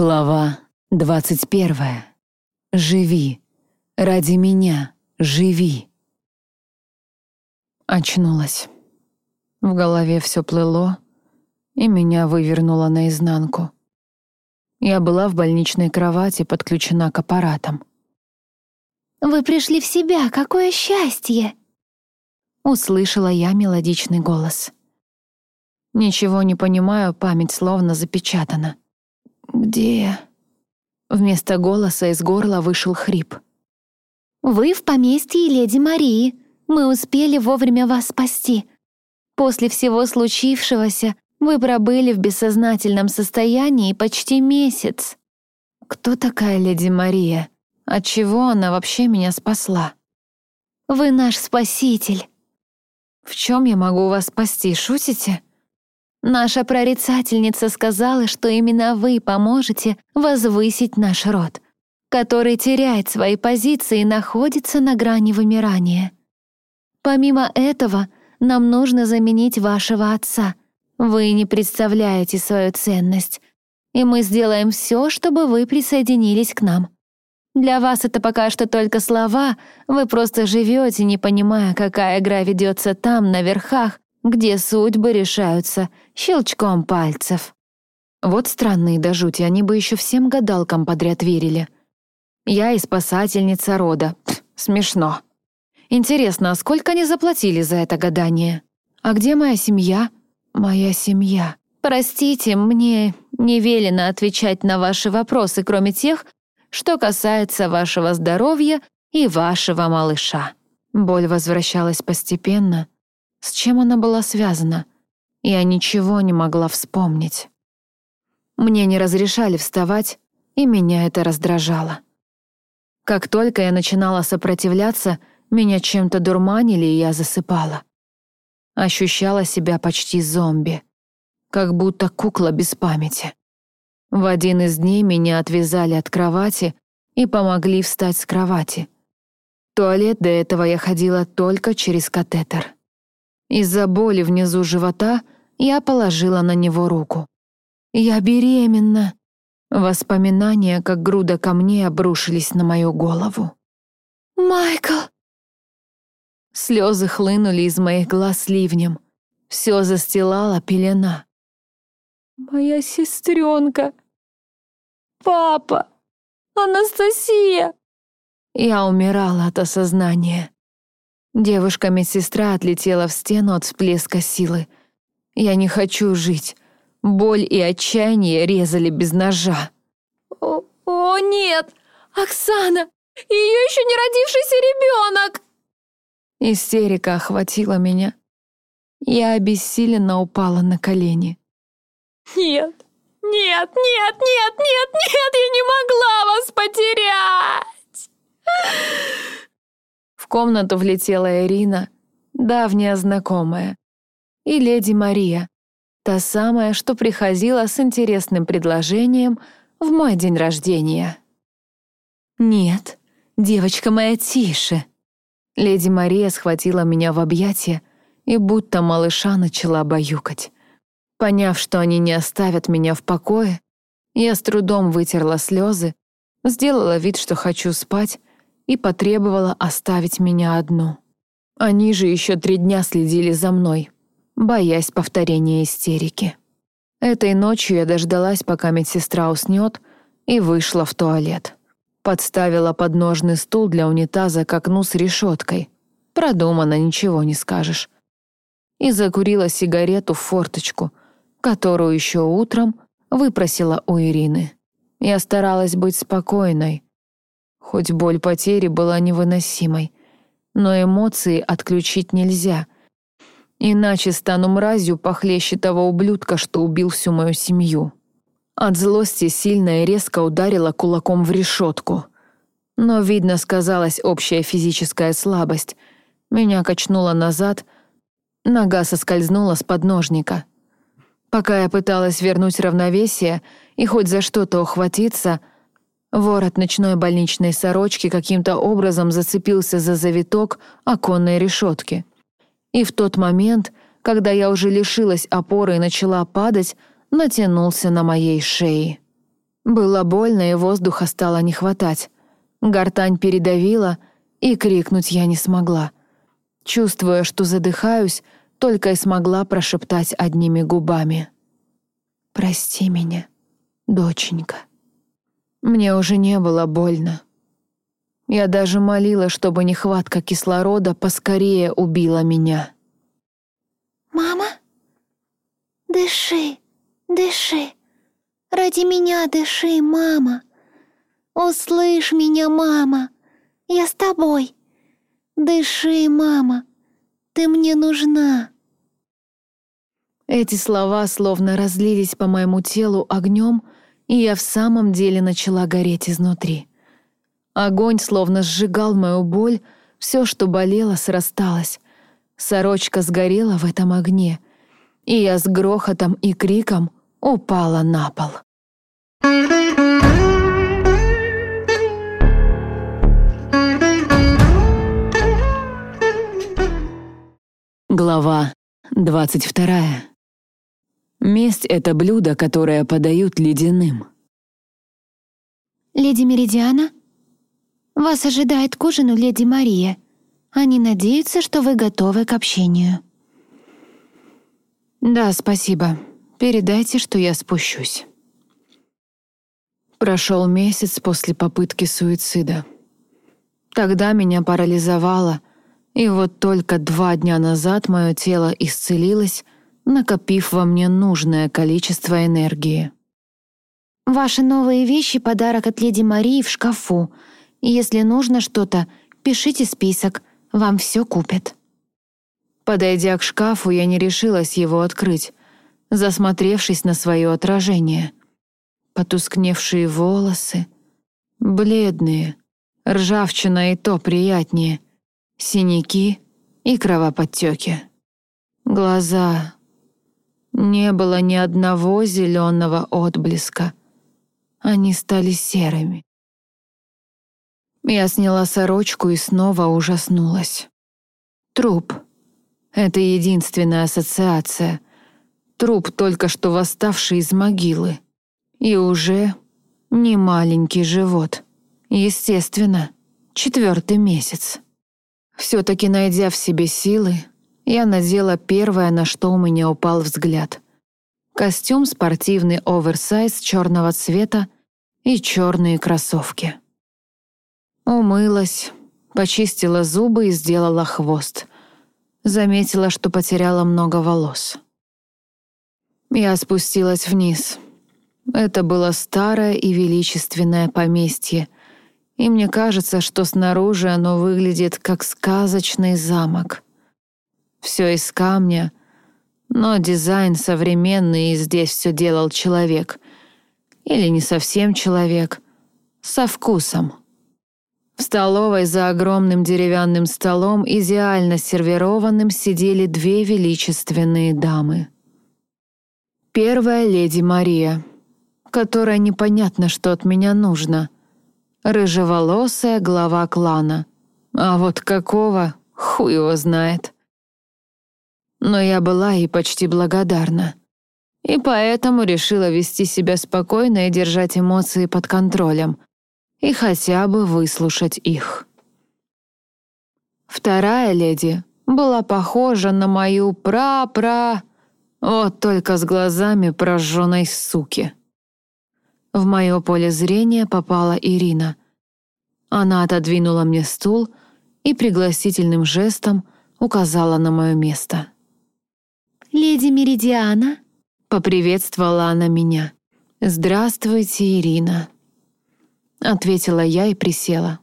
Глава двадцать первая. Живи. Ради меня. Живи. Очнулась. В голове все плыло, и меня вывернуло наизнанку. Я была в больничной кровати, подключена к аппаратам. «Вы пришли в себя, какое счастье!» Услышала я мелодичный голос. Ничего не понимаю, память словно запечатана. «Где?» Вместо голоса из горла вышел хрип. «Вы в поместье леди Марии. Мы успели вовремя вас спасти. После всего случившегося вы пробыли в бессознательном состоянии почти месяц». «Кто такая леди Мария? Отчего она вообще меня спасла?» «Вы наш спаситель». «В чем я могу вас спасти, шутите?» Наша прорицательница сказала, что именно вы поможете возвысить наш род, который теряет свои позиции и находится на грани вымирания. Помимо этого, нам нужно заменить вашего отца. Вы не представляете свою ценность, и мы сделаем все, чтобы вы присоединились к нам. Для вас это пока что только слова, вы просто живете, не понимая, какая игра ведется там, на верхах, где судьбы решаются щелчком пальцев. Вот странные до жути, они бы еще всем гадалкам подряд верили. Я и спасательница рода. Пф, смешно. Интересно, а сколько они заплатили за это гадание? А где моя семья? Моя семья. Простите, мне не велено отвечать на ваши вопросы, кроме тех, что касается вашего здоровья и вашего малыша. Боль возвращалась постепенно — с чем она была связана? Я ничего не могла вспомнить. Мне не разрешали вставать, и меня это раздражало. Как только я начинала сопротивляться, меня чем-то дурманили, и я засыпала. Ощущала себя почти зомби, как будто кукла без памяти. В один из дней меня отвязали от кровати и помогли встать с кровати. В туалет до этого я ходила только через катетер. Из-за боли внизу живота я положила на него руку. «Я беременна!» Воспоминания, как груда камней, обрушились на мою голову. «Майкл!» Слезы хлынули из моих глаз ливнем. Все застилала пелена. «Моя сестренка! Папа! Анастасия!» Я умирала от осознания. Девушка-медсестра отлетела в стену от всплеска силы. «Я не хочу жить. Боль и отчаяние резали без ножа». «О, о нет! Оксана! Ее еще не родившийся ребенок!» Истерика охватила меня. Я обессиленно упала на колени. «Нет, нет, нет, нет, нет, нет, я не могла вас потерять!» Комнату влетела Ирина, давняя знакомая, и леди Мария, та самая, что приходила с интересным предложением в мой день рождения. «Нет, девочка моя, тише!» Леди Мария схватила меня в объятия и будто малыша начала баюкать. Поняв, что они не оставят меня в покое, я с трудом вытерла слезы, сделала вид, что хочу спать, и потребовала оставить меня одну. Они же еще три дня следили за мной, боясь повторения истерики. Этой ночью я дождалась, пока медсестра уснет, и вышла в туалет. Подставила подножный стул для унитаза к окну с решеткой. Продумано, ничего не скажешь. И закурила сигарету в форточку, которую еще утром выпросила у Ирины. Я старалась быть спокойной, Хоть боль потери была невыносимой, но эмоции отключить нельзя. Иначе стану мразью похлеще того ублюдка, что убил всю мою семью. От злости сильно и резко ударила кулаком в решетку. Но, видно, сказалась общая физическая слабость. Меня качнуло назад, нога соскользнула с подножника. Пока я пыталась вернуть равновесие и хоть за что-то ухватиться — Ворот ночной больничной сорочки каким-то образом зацепился за завиток оконной решетки. И в тот момент, когда я уже лишилась опоры и начала падать, натянулся на моей шее. Было больно, и воздуха стало не хватать. Гортань передавила, и крикнуть я не смогла. Чувствуя, что задыхаюсь, только и смогла прошептать одними губами. «Прости меня, доченька». Мне уже не было больно. Я даже молила, чтобы нехватка кислорода поскорее убила меня. «Мама? Дыши, дыши. Ради меня дыши, мама. Услышь меня, мама. Я с тобой. Дыши, мама. Ты мне нужна». Эти слова словно разлились по моему телу огнем, и я в самом деле начала гореть изнутри. Огонь словно сжигал мою боль, все, что болело, срасталось. Сорочка сгорела в этом огне, и я с грохотом и криком упала на пол. Глава двадцать вторая. Месть — это блюдо, которое подают ледяным. «Леди Меридиана?» «Вас ожидает к ужину леди Мария. Они надеются, что вы готовы к общению». «Да, спасибо. Передайте, что я спущусь». Прошел месяц после попытки суицида. Тогда меня парализовало, и вот только два дня назад мое тело исцелилось, накопив во мне нужное количество энергии. «Ваши новые вещи — подарок от леди Марии в шкафу. Если нужно что-то, пишите список, вам все купят». Подойдя к шкафу, я не решилась его открыть, засмотревшись на свое отражение. Потускневшие волосы, бледные, ржавчина и то приятнее, синяки и кровоподтеки. Глаза. Не было ни одного зеленого отблеска. Они стали серыми. Я сняла сорочку и снова ужаснулась. Труп. Это единственная ассоциация. Труп, только что восставший из могилы. И уже не маленький живот. Естественно, четвертый месяц. Все-таки найдя в себе силы, я надела первое, на что у меня упал взгляд. Костюм спортивный оверсайз черного цвета и черные кроссовки. Умылась, почистила зубы и сделала хвост. Заметила, что потеряла много волос. Я спустилась вниз. Это было старое и величественное поместье, и мне кажется, что снаружи оно выглядит как сказочный замок. Все из камня, но дизайн современный, и здесь все делал человек. Или не совсем человек, со вкусом. В столовой за огромным деревянным столом, идеально сервированным, сидели две величественные дамы. Первая — леди Мария, которая непонятно, что от меня нужно. Рыжеволосая глава клана. А вот какого, хуй его знает. Но я была ей почти благодарна. И поэтому решила вести себя спокойно и держать эмоции под контролем, и хотя бы выслушать их. Вторая леди была похожа на мою пра-пра, вот только с глазами прожженной суки. В мое поле зрения попала Ирина. Она отодвинула мне стул и пригласительным жестом указала на мое место. «Леди Меридиана?» — поприветствовала она меня. «Здравствуйте, Ирина». — ответила я и присела.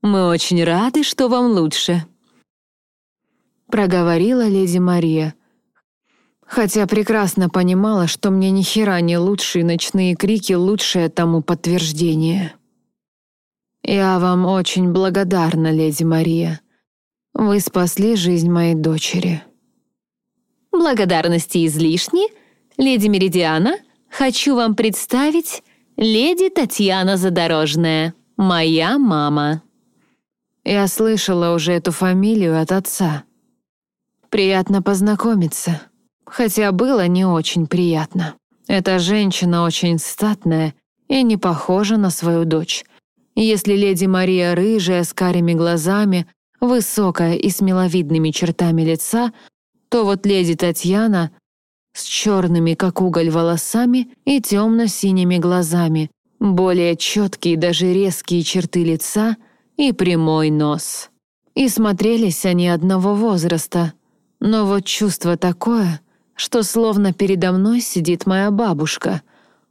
«Мы очень рады, что вам лучше», — проговорила леди Мария, хотя прекрасно понимала, что мне ни хера не лучшие ночные крики лучшее тому подтверждение. «Я вам очень благодарна, леди Мария. Вы спасли жизнь моей дочери». «Благодарности излишни, леди Меридиана. Хочу вам представить леди Татьяна Задорожная, моя мама». Я слышала уже эту фамилию от отца. Приятно познакомиться, хотя было не очень приятно. Эта женщина очень статная и не похожа на свою дочь. Если леди Мария рыжая, с карими глазами, высокая и с миловидными чертами лица, то вот леди Татьяна с черными, как уголь, волосами и темно-синими глазами, более четкие, даже резкие черты лица и прямой нос. И смотрелись они одного возраста. Но вот чувство такое, что словно передо мной сидит моя бабушка.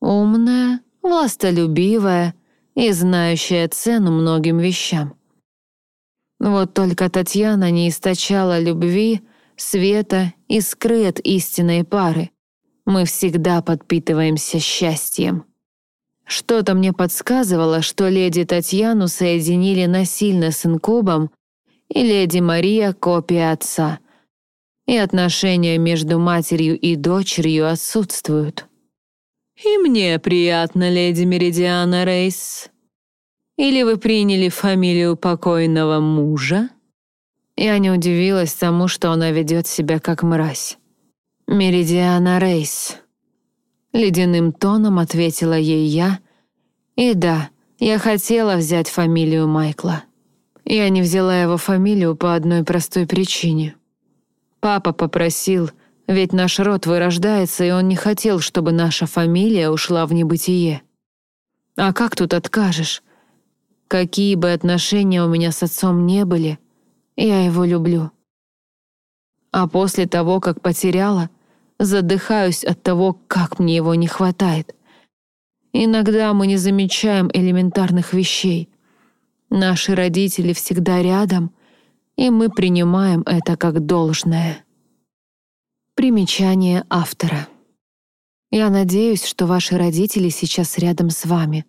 Умная, властолюбивая и знающая цену многим вещам. Вот только Татьяна не источала любви, света, искры от истинной пары. Мы всегда подпитываемся счастьем. Что-то мне подсказывало, что леди Татьяну соединили насильно с инкубом, и леди Мария — копия отца. И отношения между матерью и дочерью отсутствуют. «И мне приятно, леди Меридиана Рейс. Или вы приняли фамилию покойного мужа?» Я не удивилась тому, что она ведет себя как мразь. «Меридиана Рейс», Ледяным тоном ответила ей я. И да, я хотела взять фамилию Майкла. Я не взяла его фамилию по одной простой причине. Папа попросил, ведь наш род вырождается, и он не хотел, чтобы наша фамилия ушла в небытие. А как тут откажешь? Какие бы отношения у меня с отцом не были, я его люблю. А после того, как потеряла, задыхаюсь от того, как мне его не хватает. Иногда мы не замечаем элементарных вещей. Наши родители всегда рядом, и мы принимаем это как должное. Примечание автора. Я надеюсь, что ваши родители сейчас рядом с вами.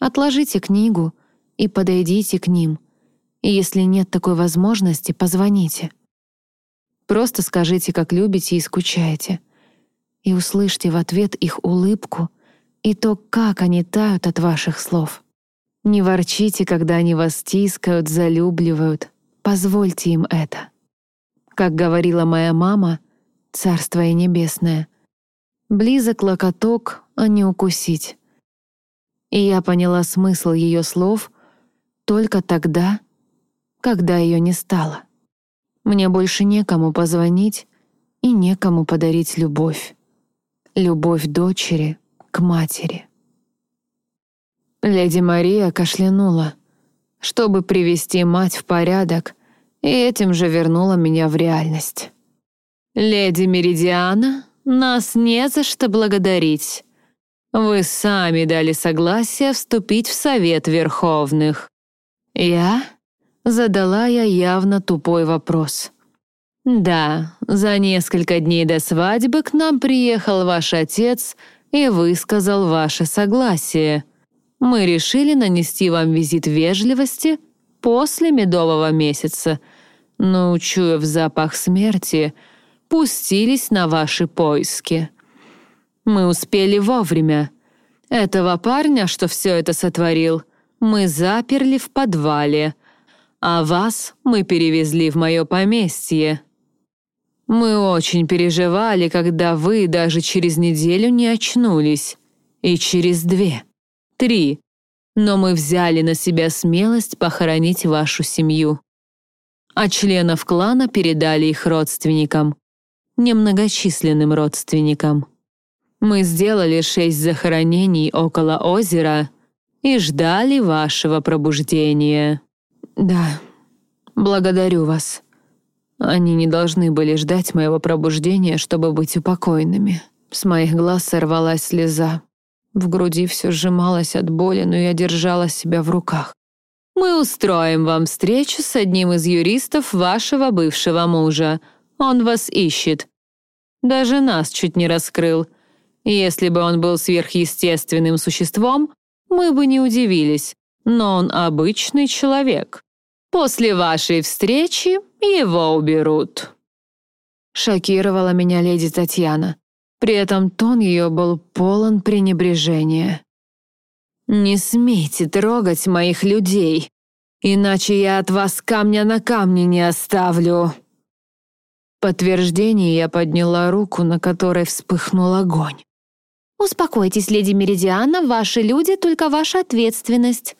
Отложите книгу и подойдите к ним. И если нет такой возможности, позвоните. Просто скажите, как любите и скучаете. И услышьте в ответ их улыбку и то, как они тают от ваших слов. Не ворчите, когда они вас тискают, залюбливают. Позвольте им это. Как говорила моя мама, царство и небесное, близок локоток, а не укусить. И я поняла смысл ее слов только тогда, когда ее не стало. Мне больше некому позвонить и некому подарить любовь. Любовь дочери к матери. Леди Мария кашлянула, чтобы привести мать в порядок, и этим же вернула меня в реальность. «Леди Меридиана, нас не за что благодарить. Вы сами дали согласие вступить в Совет Верховных. Я Задала я явно тупой вопрос. «Да, за несколько дней до свадьбы к нам приехал ваш отец и высказал ваше согласие. Мы решили нанести вам визит вежливости после медового месяца, но, учуяв запах смерти, пустились на ваши поиски. Мы успели вовремя. Этого парня, что все это сотворил, мы заперли в подвале» а вас мы перевезли в мое поместье. Мы очень переживали, когда вы даже через неделю не очнулись. И через две, три. Но мы взяли на себя смелость похоронить вашу семью. А членов клана передали их родственникам. Немногочисленным родственникам. Мы сделали шесть захоронений около озера и ждали вашего пробуждения. «Да, благодарю вас. Они не должны были ждать моего пробуждения, чтобы быть упокоенными». С моих глаз сорвалась слеза. В груди все сжималось от боли, но я держала себя в руках. «Мы устроим вам встречу с одним из юристов вашего бывшего мужа. Он вас ищет. Даже нас чуть не раскрыл. Если бы он был сверхъестественным существом, мы бы не удивились, но он обычный человек. После вашей встречи его уберут». Шокировала меня леди Татьяна. При этом тон ее был полон пренебрежения. «Не смейте трогать моих людей, иначе я от вас камня на камне не оставлю». Подтверждение я подняла руку, на которой вспыхнул огонь. «Успокойтесь, леди Меридиана, ваши люди — только ваша ответственность»,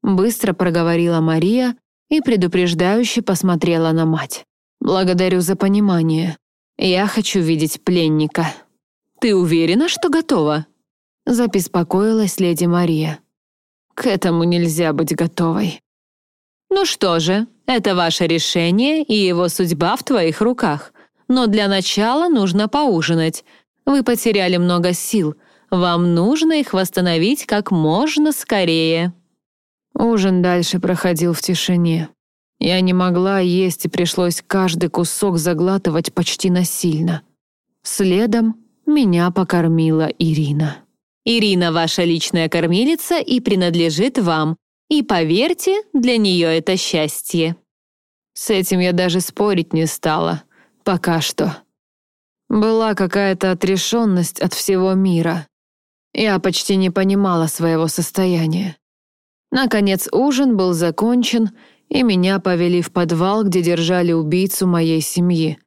быстро проговорила Мария и предупреждающе посмотрела на мать. «Благодарю за понимание. Я хочу видеть пленника». «Ты уверена, что готова?» Забеспокоилась леди Мария. «К этому нельзя быть готовой». «Ну что же, это ваше решение, и его судьба в твоих руках. Но для начала нужно поужинать. Вы потеряли много сил. Вам нужно их восстановить как можно скорее». Ужин дальше проходил в тишине. Я не могла есть и пришлось каждый кусок заглатывать почти насильно. Следом меня покормила Ирина. «Ирина ваша личная кормилица и принадлежит вам. И поверьте, для нее это счастье». С этим я даже спорить не стала. Пока что. Была какая-то отрешенность от всего мира. Я почти не понимала своего состояния. Наконец ужин был закончен, и меня повели в подвал, где держали убийцу моей семьи.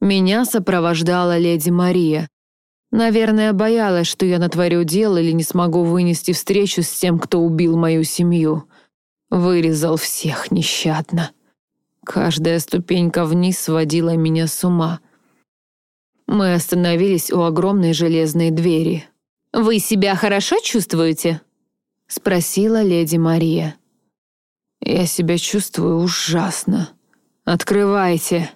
Меня сопровождала леди Мария. Наверное, боялась, что я натворю дело или не смогу вынести встречу с тем, кто убил мою семью. Вырезал всех нещадно. Каждая ступенька вниз сводила меня с ума. Мы остановились у огромной железной двери. «Вы себя хорошо чувствуете?» — спросила леди Мария. «Я себя чувствую ужасно. Открывайте!»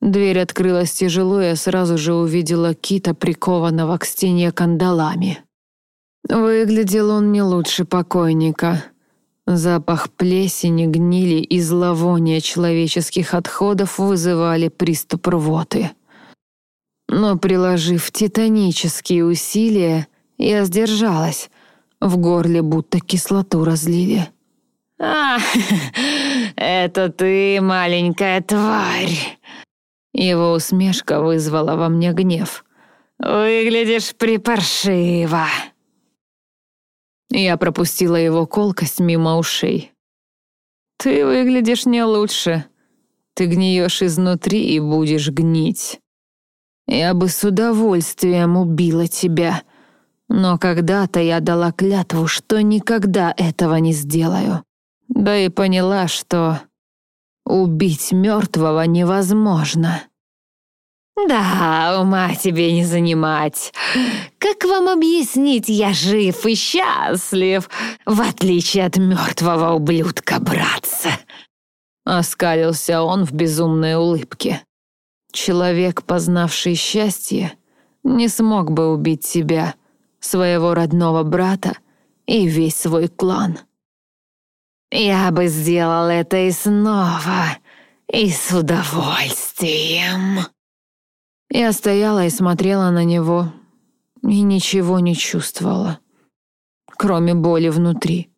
Дверь открылась тяжело, и я сразу же увидела кита, прикованного к стене кандалами. Выглядел он не лучше покойника. Запах плесени, гнили и зловония человеческих отходов вызывали приступ рвоты. Но, приложив титанические усилия, я сдержалась. В горле будто кислоту разлили. «А, это ты, маленькая тварь!» Его усмешка вызвала во мне гнев. «Выглядишь припаршиво!» Я пропустила его колкость мимо ушей. «Ты выглядишь не лучше. Ты гниешь изнутри и будешь гнить. Я бы с удовольствием убила тебя, но когда-то я дала клятву, что никогда этого не сделаю. Да и поняла, что убить мертвого невозможно». «Да, ума тебе не занимать. Как вам объяснить, я жив и счастлив, в отличие от мертвого ублюдка, братца?» Оскалился он в безумной улыбке. Человек, познавший счастье, не смог бы убить себя, своего родного брата и весь свой клан. «Я бы сделал это и снова, и с удовольствием». Я стояла и смотрела на него, и ничего не чувствовала, кроме боли внутри.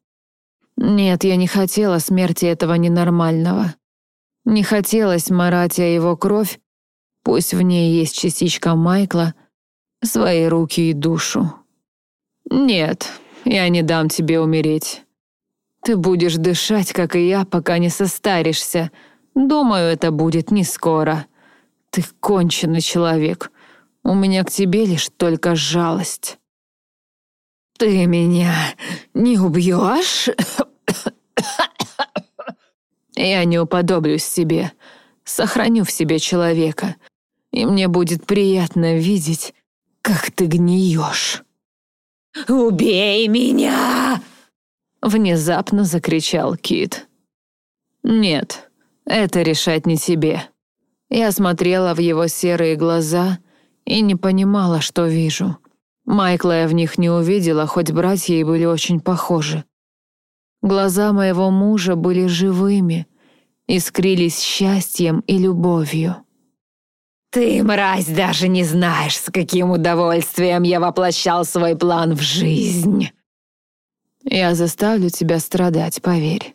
Нет, я не хотела смерти этого ненормального. Не хотелось марать о его кровь, пусть в ней есть частичка Майкла, свои руки и душу. Нет, я не дам тебе умереть. Ты будешь дышать, как и я, пока не состаришься. Думаю, это будет не скоро. Ты конченый человек. У меня к тебе лишь только жалость. Ты меня не убьешь? Я не уподоблюсь себе. Сохраню в себе человека. И мне будет приятно видеть, как ты гниешь. «Убей меня!» Внезапно закричал Кит. «Нет, это решать не тебе. Я смотрела в его серые глаза и не понимала, что вижу. Майкла я в них не увидела, хоть братья и были очень похожи. Глаза моего мужа были живыми, искрились счастьем и любовью. «Ты, мразь, даже не знаешь, с каким удовольствием я воплощал свой план в жизнь!» «Я заставлю тебя страдать, поверь.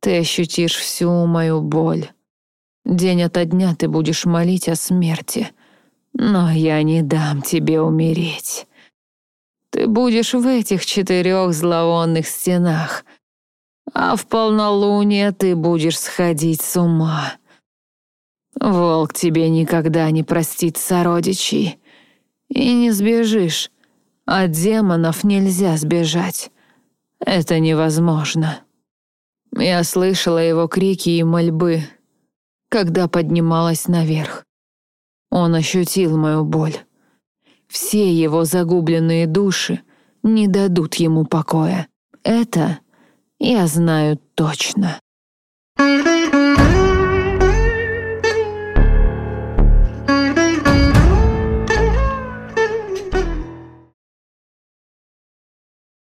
Ты ощутишь всю мою боль. День ото дня ты будешь молить о смерти, но я не дам тебе умереть. Ты будешь в этих четырех зловонных стенах, а в полнолуние ты будешь сходить с ума. Волк тебе никогда не простит сородичей, и не сбежишь, От демонов нельзя сбежать. Это невозможно. Я слышала его крики и мольбы, когда поднималась наверх. Он ощутил мою боль. Все его загубленные души не дадут ему покоя. Это я знаю точно.